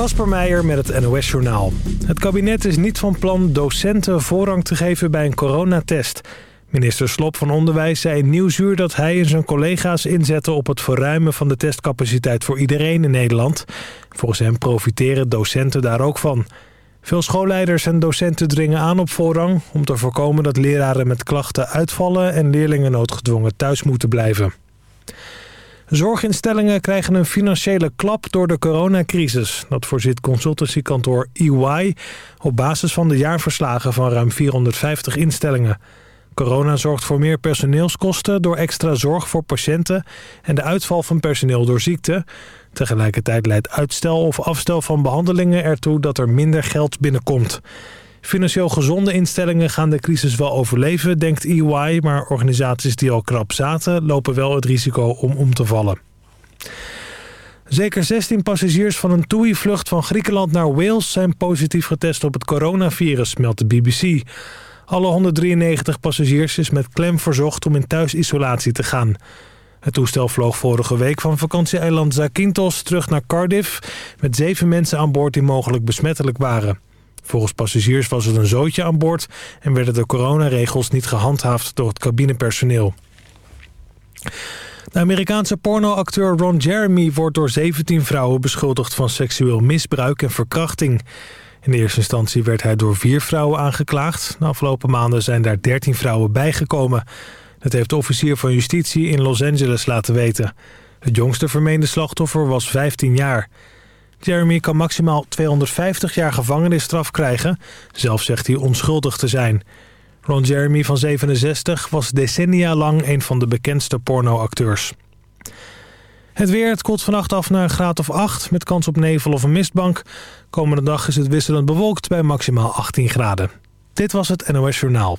Kasper Meijer met het NOS-journaal. Het kabinet is niet van plan docenten voorrang te geven bij een coronatest. Minister Slop van Onderwijs zei in Nieuwsuur dat hij en zijn collega's inzetten op het verruimen van de testcapaciteit voor iedereen in Nederland. Volgens hem profiteren docenten daar ook van. Veel schoolleiders en docenten dringen aan op voorrang... om te voorkomen dat leraren met klachten uitvallen... en leerlingen noodgedwongen thuis moeten blijven. Zorginstellingen krijgen een financiële klap door de coronacrisis. Dat voorziet consultancykantoor EY op basis van de jaarverslagen van ruim 450 instellingen. Corona zorgt voor meer personeelskosten door extra zorg voor patiënten... en de uitval van personeel door ziekte. Tegelijkertijd leidt uitstel of afstel van behandelingen ertoe dat er minder geld binnenkomt. Financieel gezonde instellingen gaan de crisis wel overleven, denkt EY... maar organisaties die al krap zaten lopen wel het risico om om te vallen. Zeker 16 passagiers van een TUI-vlucht van Griekenland naar Wales... zijn positief getest op het coronavirus, meldt de BBC. Alle 193 passagiers is met klem verzocht om in thuisisolatie te gaan. Het toestel vloog vorige week van vakantieeiland Zakynthos terug naar Cardiff... met zeven mensen aan boord die mogelijk besmettelijk waren. Volgens passagiers was het een zootje aan boord... en werden de coronaregels niet gehandhaafd door het cabinepersoneel. De Amerikaanse pornoacteur Ron Jeremy wordt door 17 vrouwen beschuldigd van seksueel misbruik en verkrachting. In eerste instantie werd hij door vier vrouwen aangeklaagd. De afgelopen maanden zijn daar 13 vrouwen bijgekomen. Dat heeft de officier van justitie in Los Angeles laten weten. Het jongste vermeende slachtoffer was 15 jaar. Jeremy kan maximaal 250 jaar gevangenisstraf krijgen. Zelf zegt hij onschuldig te zijn. Ron Jeremy van 67 was decennia lang een van de bekendste pornoacteurs. Het weer, het koelt vannacht af naar een graad of 8... met kans op nevel of een mistbank. Komende dag is het wisselend bewolkt bij maximaal 18 graden. Dit was het NOS Journaal.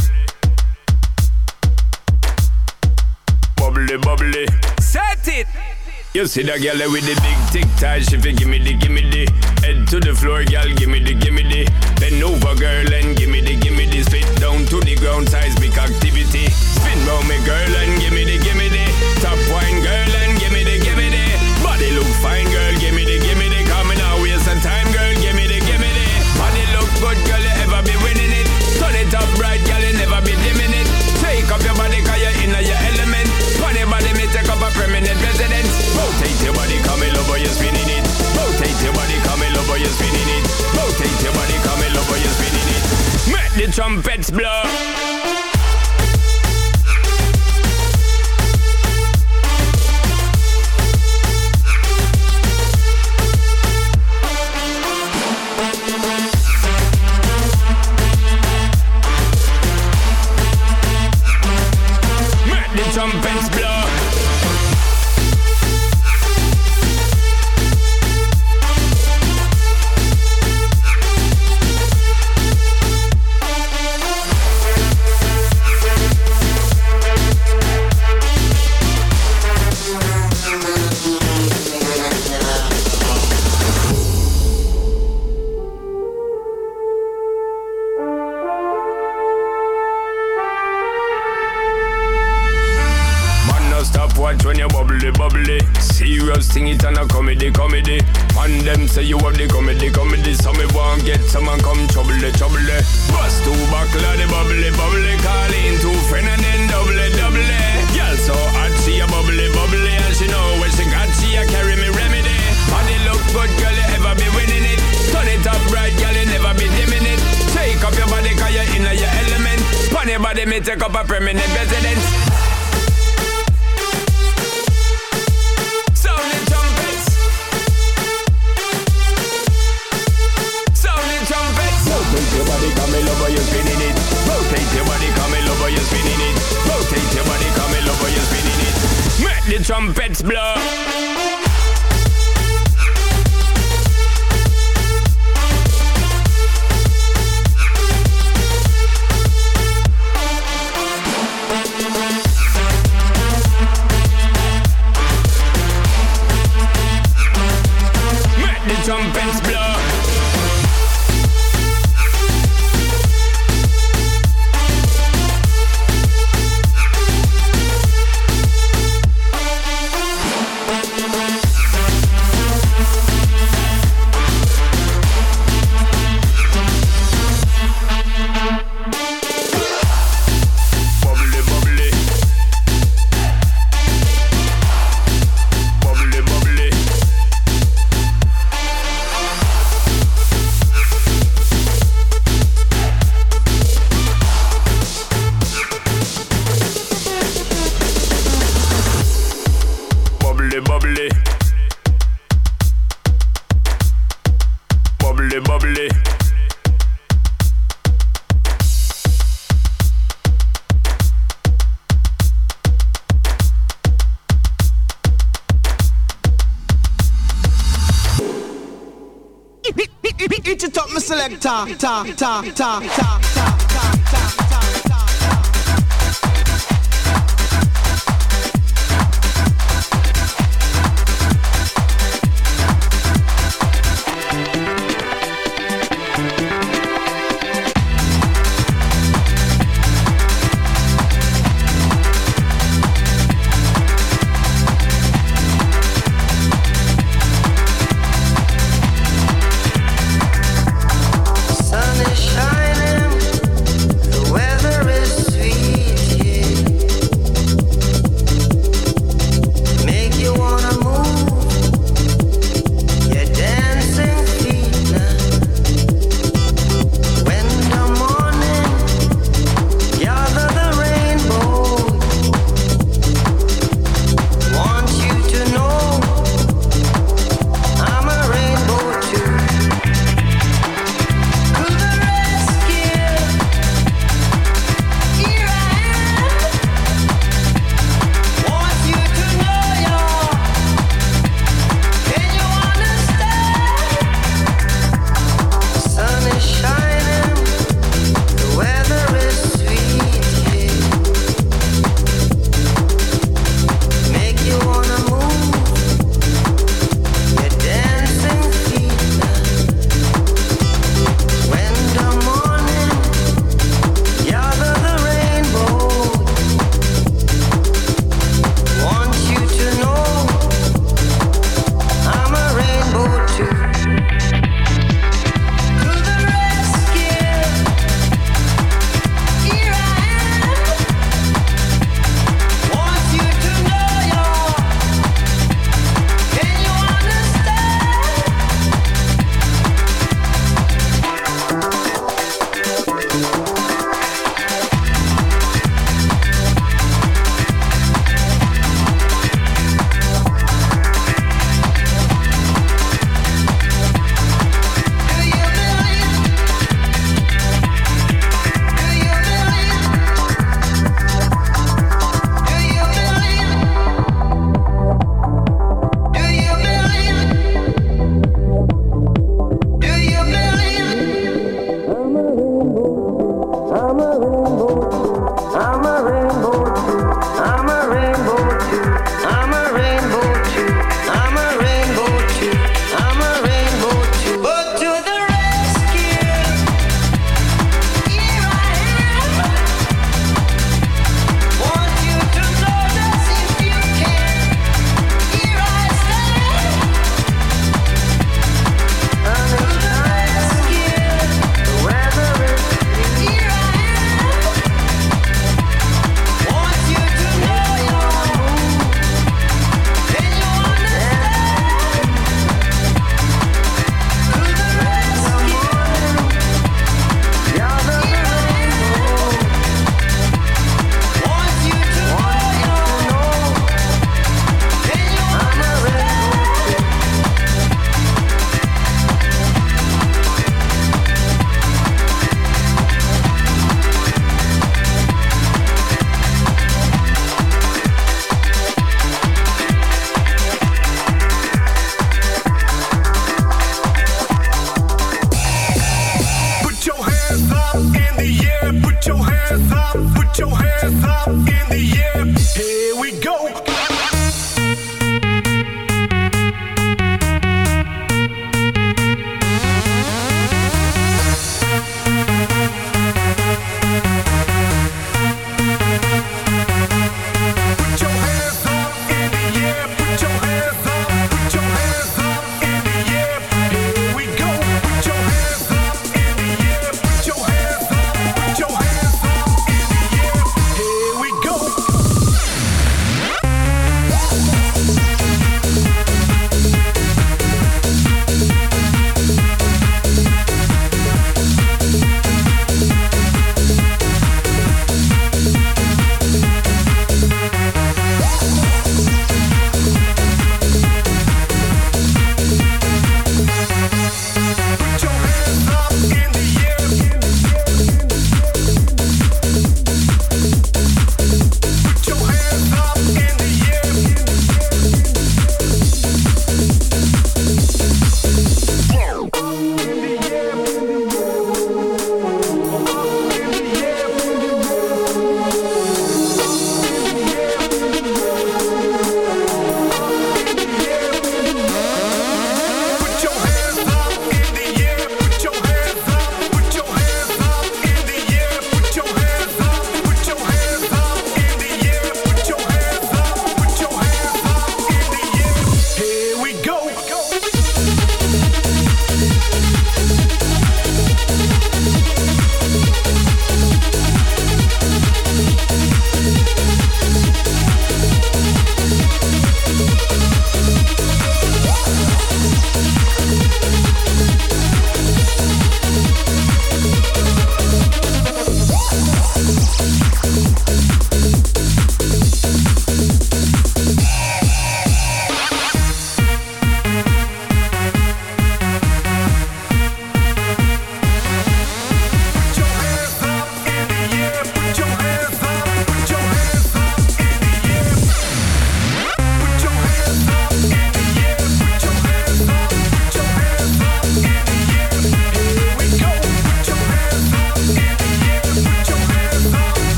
Bubbly, bubbly. Set it! You see that girl with the big tic tac, she fi gimme the gimme the Head to the floor, girl, gimme the gimme the Bend over, girl, and gimme the gimme the Spit down to the ground, seismic activity Spin round me, girl, and gimme the gimme trumpets blow ta ta ta ta ta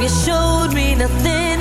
You showed me nothing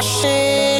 crashing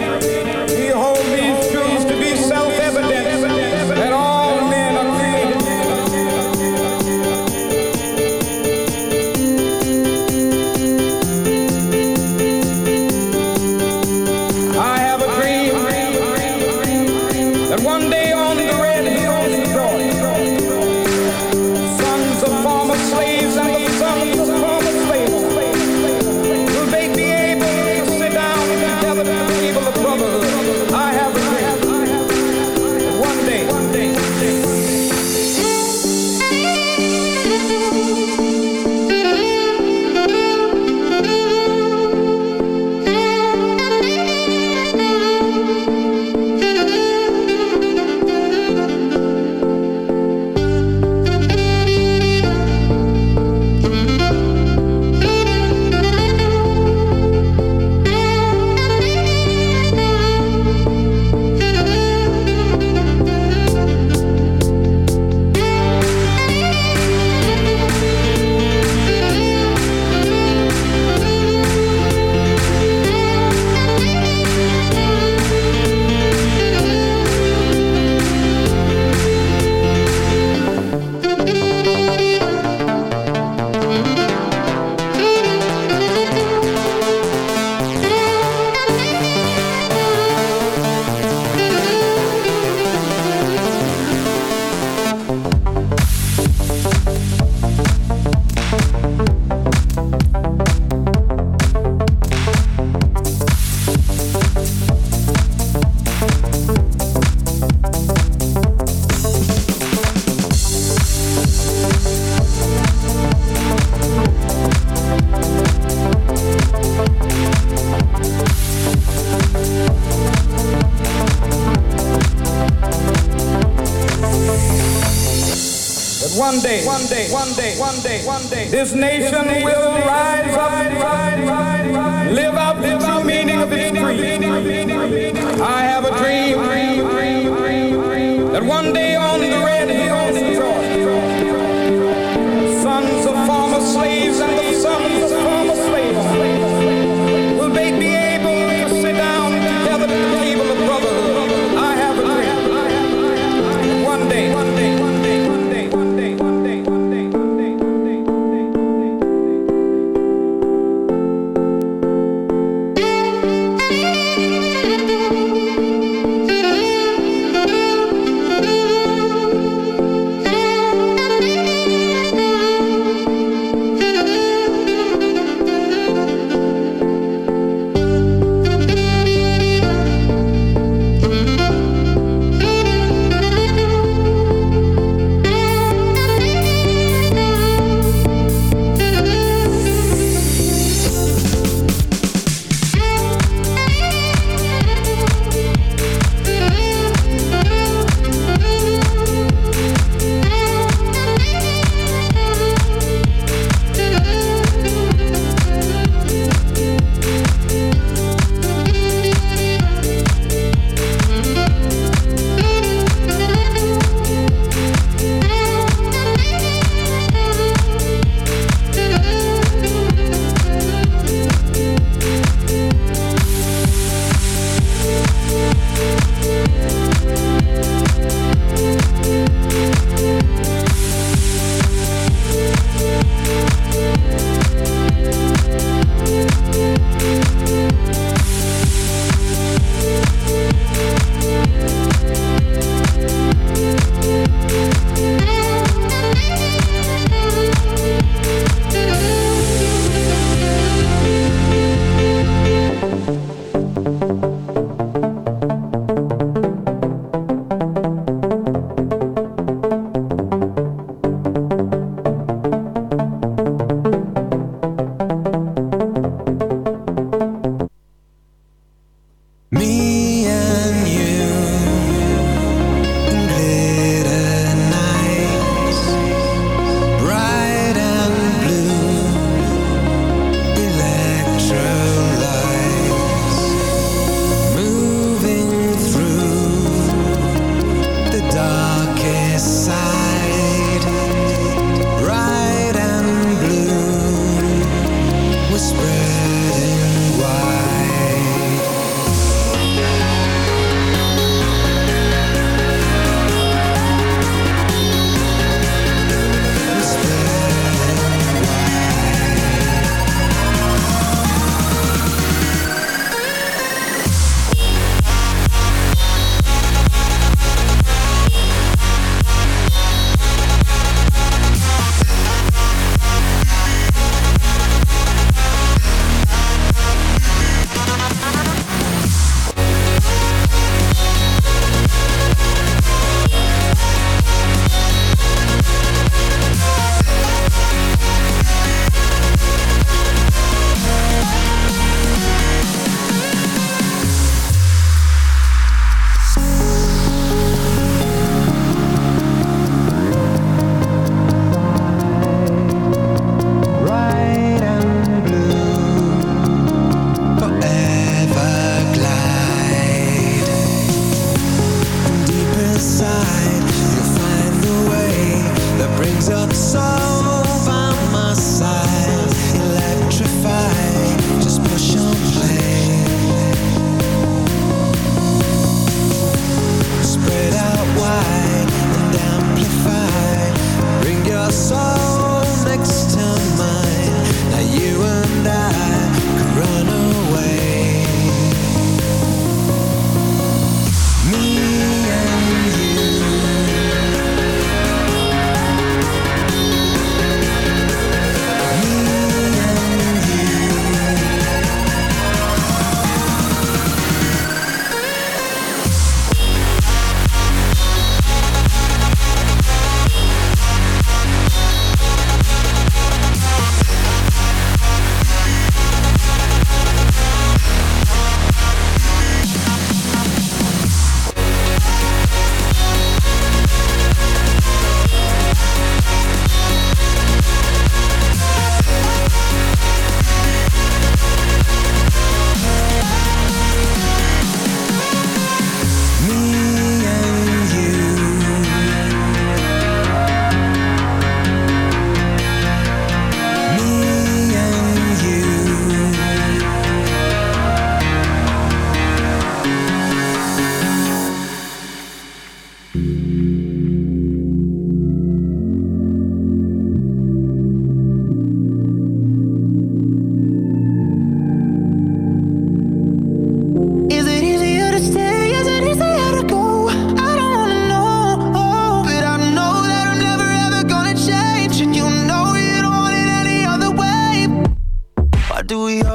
one day, this nation will rise up.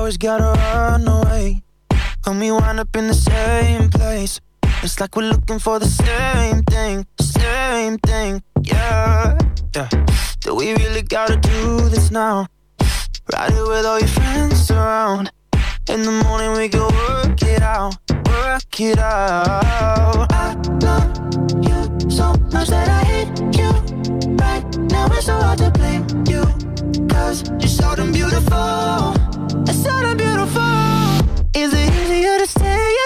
always gotta run away. And we wind up in the same place. It's like we're looking for the same thing, same thing, yeah. yeah. Do we really gotta do this now? Ride it with all your friends around. In the morning we go work it out, work it out. I love you so much that I hate you. Right now it's so hard to blame you. Cause you're so damn beautiful. It's so damn beautiful. Is it easier to stay?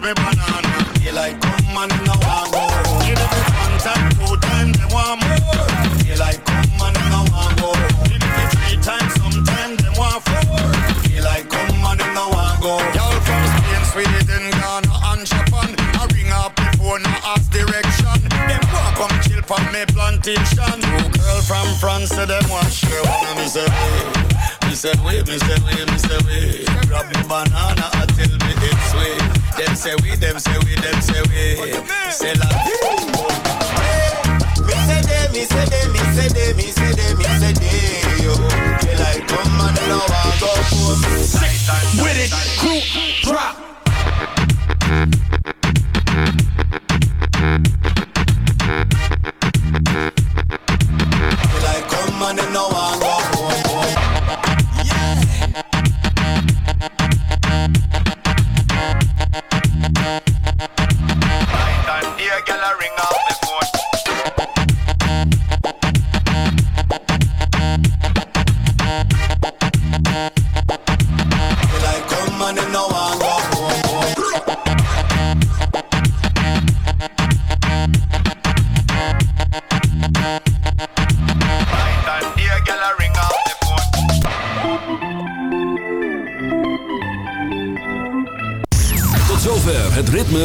Me banana. They like come and no want go. Give them one time, two time, they want more. They like come and no want go. Give them three times, sometime they want four. They like come and no want go. Y'all from Spain, Sweden, Ghana and Japan. I ring up the phone, I ask direction. Them want come chill from me plantation. Two girl from France, say them want share one of me say wait. Me say wait, me say wait, me. Grab me banana and tell me it's sweet. Them say we, them say we, them say we. Say la Me say they, me say they, me say they, me say they, me say they, yo. They like come and them no want go home. With it, group drop. They like come and them no want go